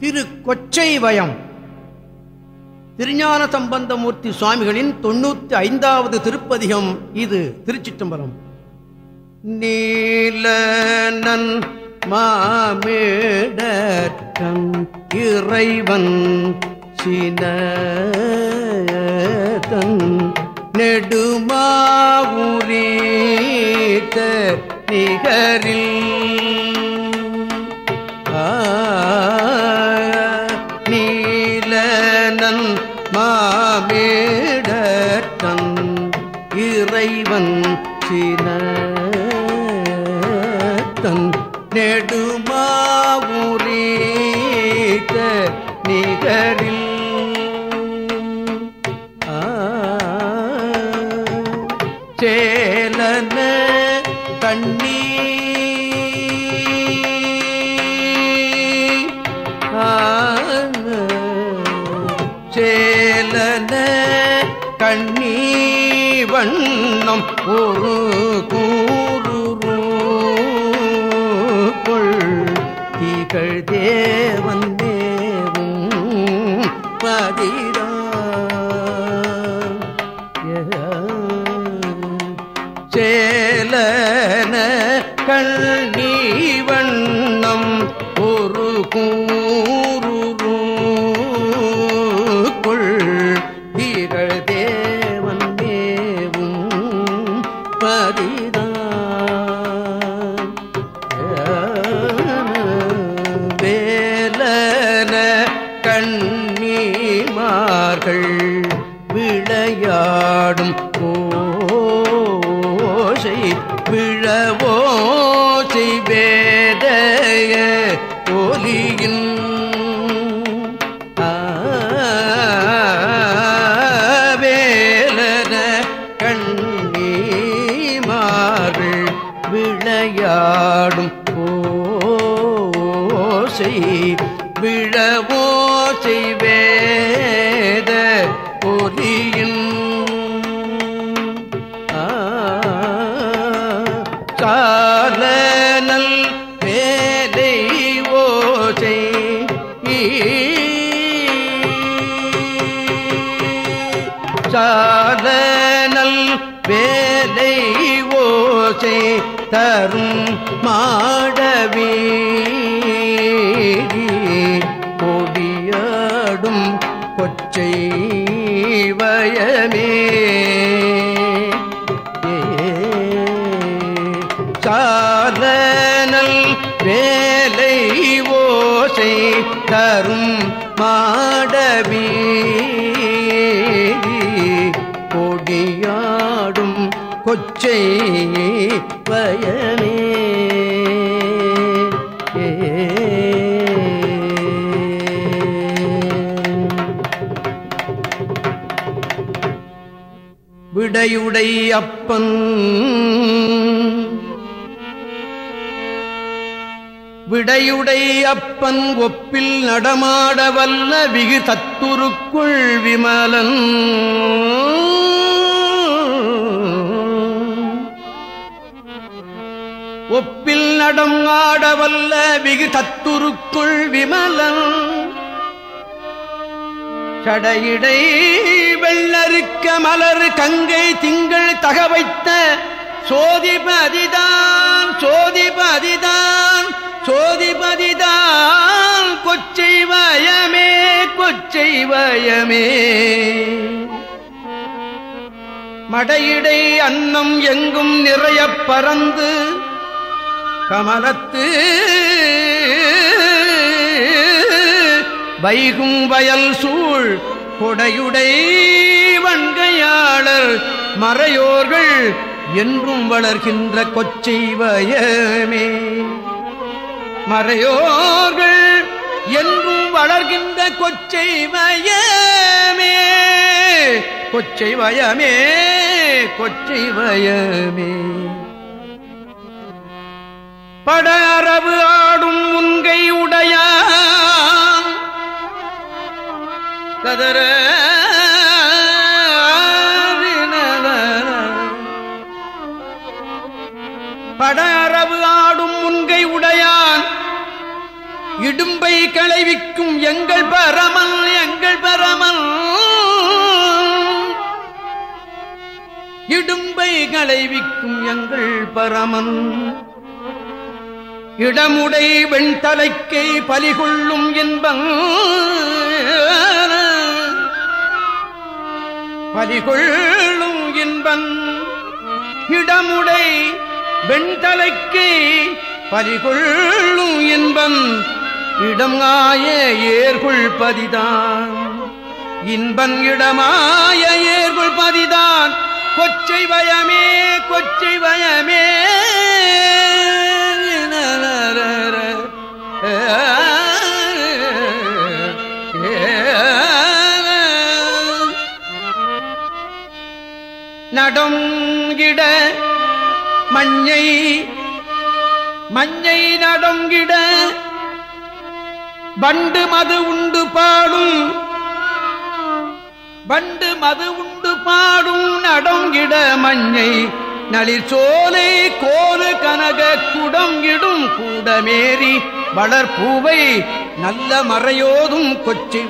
திரு கொச்சை வயம் திருஞான சம்பந்தமூர்த்தி சுவாமிகளின் தொண்ணூத்தி ஐந்தாவது திருப்பதிகம் இது திருச்சிற்றம்பலம். நீலனன் மாமேடம் இறைவன் சினதன் நெடுமாவுரீத்த நிகரில் கண்ணீ வண்ணம் ஒரு கூறு கொள். தேவன் தேவும் பதிரா. சேலன கண்ணீ வண்ணம் ஒரு கூறு சாலனல் வேலை ஓசை தரும் மாடவி கொடியாடும் கொச்சை கொச்சை பயமே விடையுடை அப்பன். விடையுடை அப்பன் ஒப்பில் நடமாட வல்ல விகு தத்துருக்குள் விமலன். நடம் ஆடவல்ல விகு தத்துருக்குள் விமலன். சடையிடை வெள்ளருக்க மலர் கங்கை திங்கள் தகவைத்த சோதிபதிதான் சோதிபதிதான் சோதிபதிதான். கொச்சை வயமே கொச்சை வயமே. மடையிடை அன்னம் எங்கும் நிறைய பறந்து கமலத்து வைகும் வயல் சூழ் கொடையுடை வண்கையாளர் மறையோர்கள் என்றும் வளர்கின்ற கொச்சை வயமே. மறையோர்கள் என்றும் வளர்கின்ற கொச்சை வயமே. கொச்சை வயமே கொச்சை வயமே. பட அரவு ஆடும் முன்கை உடைய கதற பட அரவு ஆடும் முன்கை உடையான். இடும்பை களைவிக்கும் எங்கள் பரமல் எங்கள் பரமல் இடும்பை களைவிக்கும் எங்கள் பரமன். இடமுடை வெண்தலைக்கை பலிகொள்ளும் இன்பம். பலிகொள்ளும் இன்பம். இடமுடை வெண்தலைக்கு பலிகொள்ளும் இன்பம். இடம் ஆய ஏர்குள் பதிதான். இன்பன் இடமாய ஏர்குள் பதிதான். கொச்சை வயமே கொச்சை வயமே. நடங்கிட மஞ்சை மஞ்சை நடங்கிட பண்டு மது உண்டு பாடும் பண்டு மது உண்டு பாடும் நடங்கிட மஞ்சை நளிர் சோலை கோலு கனக குடங்கிடும் கூடமேறி வளர்பூவை நல்ல மறையோதும் கொச்சி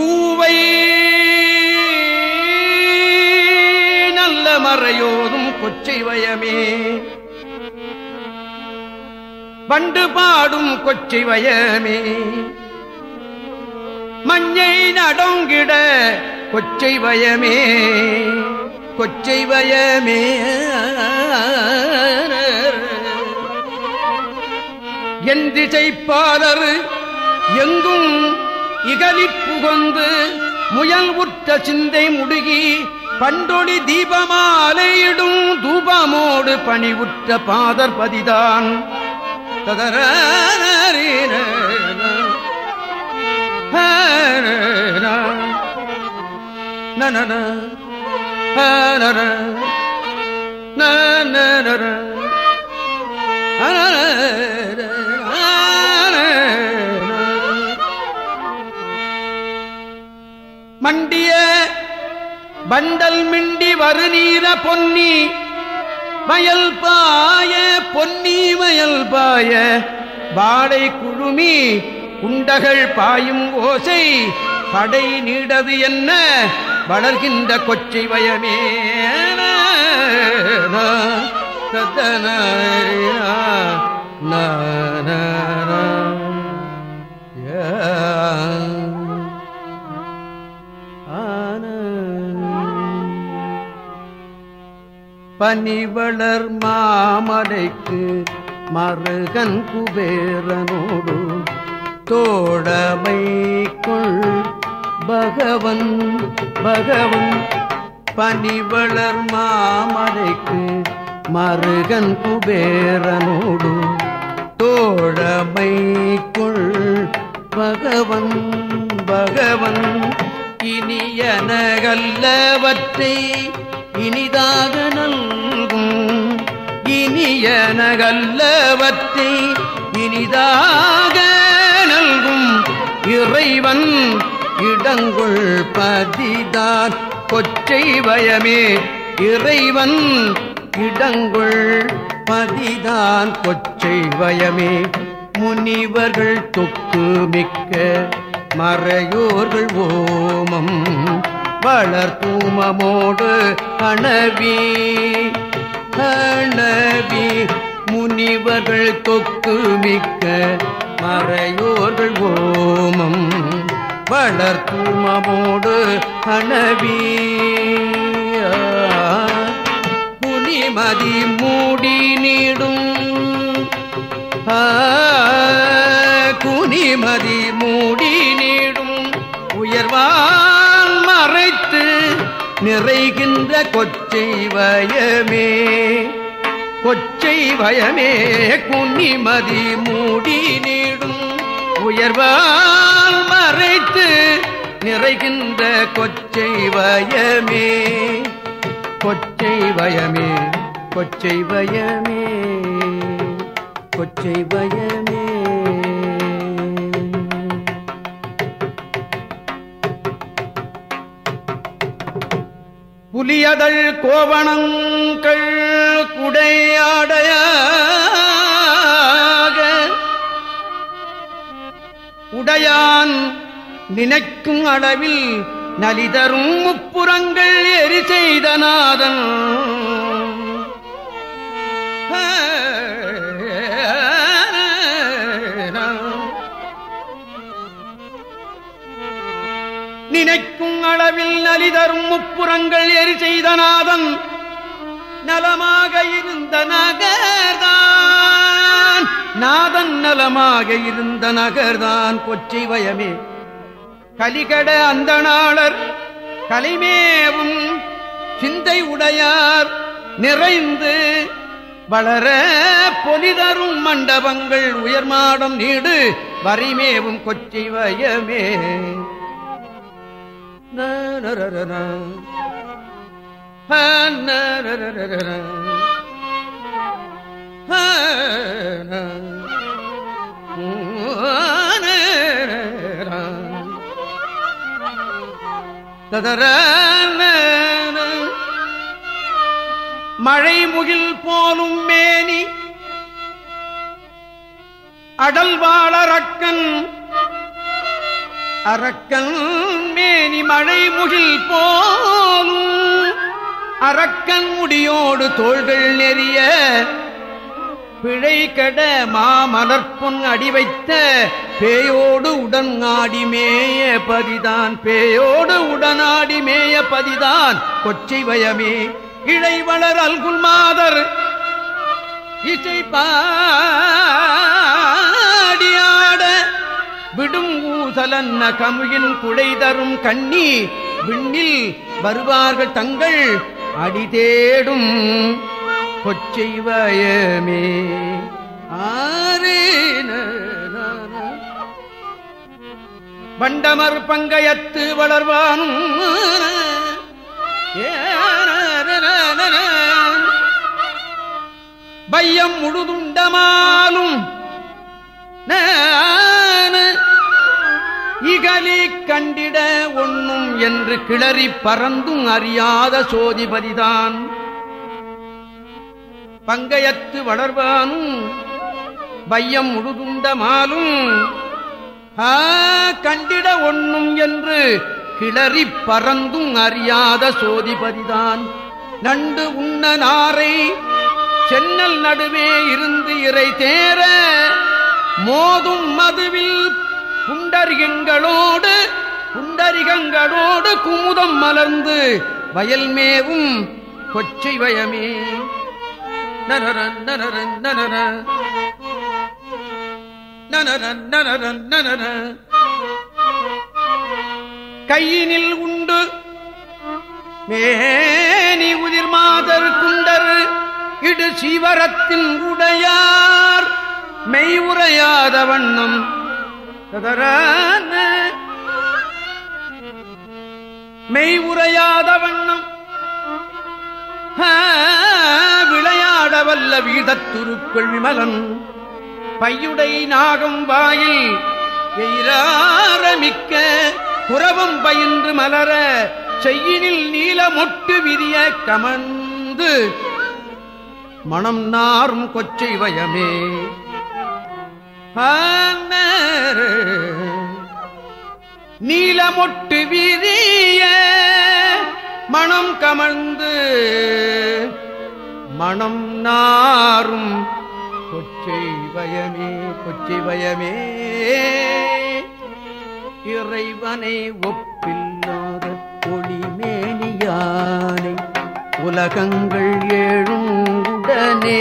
பூவை நல்ல மறையோதும் கொச்சை வயமே. பண்டு பாடும் கொச்சை வயமே. மஞ்சை நடங்கிட கொச்சை வயமே. கொச்சை வயமே. என் திசைப்பாளர் எங்கும் இகலிப்புகொந்து முயல் உற்ற சிந்தை முடுகி பண்டொளி தீபமாலையிடும் தூபமோடு பணிவுற்ற பாதர் பதிதான். ததர நன மண்டிய பண்டல் மிண்டி வருநீர பொன்னி மயல் பாய பொன்னி மயல் பாய வாடை குழுமி குண்டகள் பாயும் ஓசை படை நீடது என்ன வளர்கின்ற கொச்சை வயமே. சத்தன பனிவளர் மாமலைக்கு மருகன் குபேரனோடு தோழமை கொள் பகவன். பகவன் பனிவளர் மாமலைக்கு மருகன் குபேரனோடு தோழமை கொள் பகவன் பகவன். இனியனகல்லவற்றை இனிதாக நல்கும் இனிய நகல்லவற்றை இனிதாக நல்கும் இறைவன் இடங்குள் பதிதான். கொச்சை வயமே இறைவன் இடங்குள் பதிதான். கொச்சை வயமே முனிவர்கள் தொக்கு மிக்க மறையோர்கள் ஓமம் வளர் தூமமோடு அணவி அணவி முனிவர்கள் தொக்கு மிக்க மறையோர்கள் ஓமம். வளர் தூமமோடு அணவி புனிமதி மூடி நீடும். குனிமதி மூடி நீடும். உயர்வா நிறைகின்ற கொச்சை வயமே கொச்சை வயமே குன்னிமதி மூடி நீடும் உயர்வால் மறைத்து நிறைகின்ற கொச்சை வயமே. கொச்சை வயமே கொச்சை வயமே கொச்சை வயமே. துல்லியதழ் கோவணங்கள் குடையாடைய உடையான் நினைக்கும் அளவில் நலிதரும் முப்புறங்கள் எரி செய்த தரும் முப்புறங்கள் எரி செய்த நாதன் நலமாக இருந்த நகர்தான். நாதன் நலமாக இருந்த நகர்தான் கொச்சை வயமே. கலிகட அந்த நாளர் கலிமேவும் சிந்தை உடையார் நிறைந்து வளர பொலிதரும் மண்டபங்கள் உயர்மாடம் நீடு வரிமேவும் கொச்சை வயமே. ததர மழை முகில் போலும் மேனி. அடல்வாளரக்கன் அரக்கன் மேனி மழை முகில் போலும். அரக்கன் முடியோடு தோள்கள் நெறிய. பிழை கட மாமலர்பொன் அடி வைத்த பேயோடு உடன் ஆடி மேய பதிதான். பேயோடு உடனாடி மேய பதிதான். கொச்சை வயமே இழை வளர் அல்குல் மாதர். இசை பாடியா விடும் ஊசலன்ன கமுகின் குழை தரும் கண்ணி விண்ணில் வருவார்கள் தங்கள் அடி தேடும் கொச்சை ஆரேன வண்டமர் பங்கயத்து வளர்வானும். பையம் முழுதுண்டமாலும் இகலி கண்டிட ஒண்ணும் என்று கிளறி பறந்தும் அறியாத சோதிபதிதான். பங்கயத்து வளர்வானும் பையம் முழுதுண்டமாலும் கண்டிட ஒண்ணும் என்று கிளறி பறந்தும் அறியாத சோதிபதிதான். நண்டு உண்ண நாரை சென்னல் நடுவே இருந்து இறை தேர மோதும் மதுவில் புண்டரிகங்களோடு புண்டரிகங்களோடு குமுதம் மலர்ந்து வயல்மேவும் கொச்சை வயமே. நரர நரர நரர நனர நனர நனர கையினில் உண்டு மேனி உதிர் மாதர் குண்டர் இடு சீவரத்தின் உடையார் மெய் உரையாத வண்ணம் மெய் உரையாத வண்ணம். விளையாட வல்ல வீதத்துருக்கள் விமலன். பையுடை நாகம் வாயில் எயிராரமிக்க புறவும் பயின்று மலர செய்யினில் நீல மொட்டு விரிய கமந்து மணம் நாரும் கொச்சை வயமே. நீலமொட்டு விரிய மனம் கமழ்ந்து மனம் நாரும் கொச்சை வயமே கொச்சை வயமே. இறைவனை ஒப்பில்லாத பொடிமேனியானை உலகங்கள் ஏழும் உடனே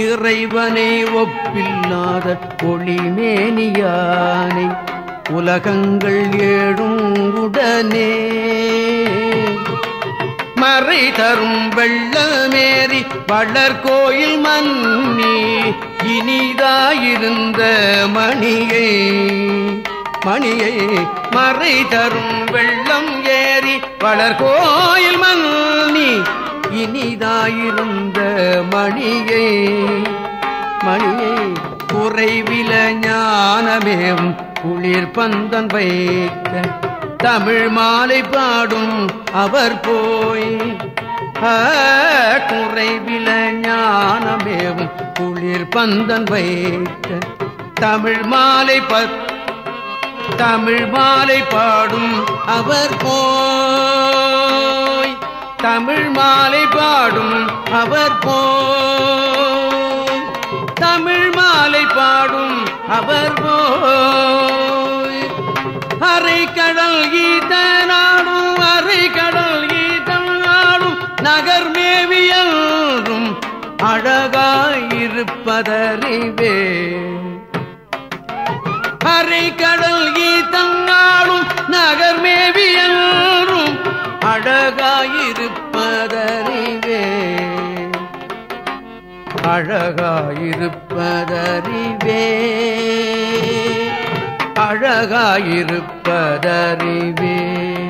இறைவனை ஒப்பில்லாத ஒளிமேனியானை உலகங்கள் ஏழும் உடனே மறை தரும் வெள்ளமேறி வளர்கோயில் மன்னி இனிதாயிருந்த மணியை மணியை மறை தரும் வெள்ளம் ஏறி வளர்கோயில் மன்னி இனிதாயிருந்த மணியை மணியை குறைவில ஞானமேவும் குளிர் பந்தன் வைத்த தமிழ் மாலை பாடும் அவர் போய். குறைவில ஞானமேவும் குளிர் பந்தன் வைத்த தமிழ் மாலை ப தமிழ் மாலை பாடும் அவர் போ. தமிழ் மாலை பாடும் அவர் போ தமிழ் மாலை பாடும் அவர் போய் அரை கடல் நாடும் அரை கடல் கீதம் நாடும் நகர் மேவியல்றும் அழகாயிருப்பதறிவே. அழகாயிருப்பதறிவே. அழகாயிருப்பதறிவே.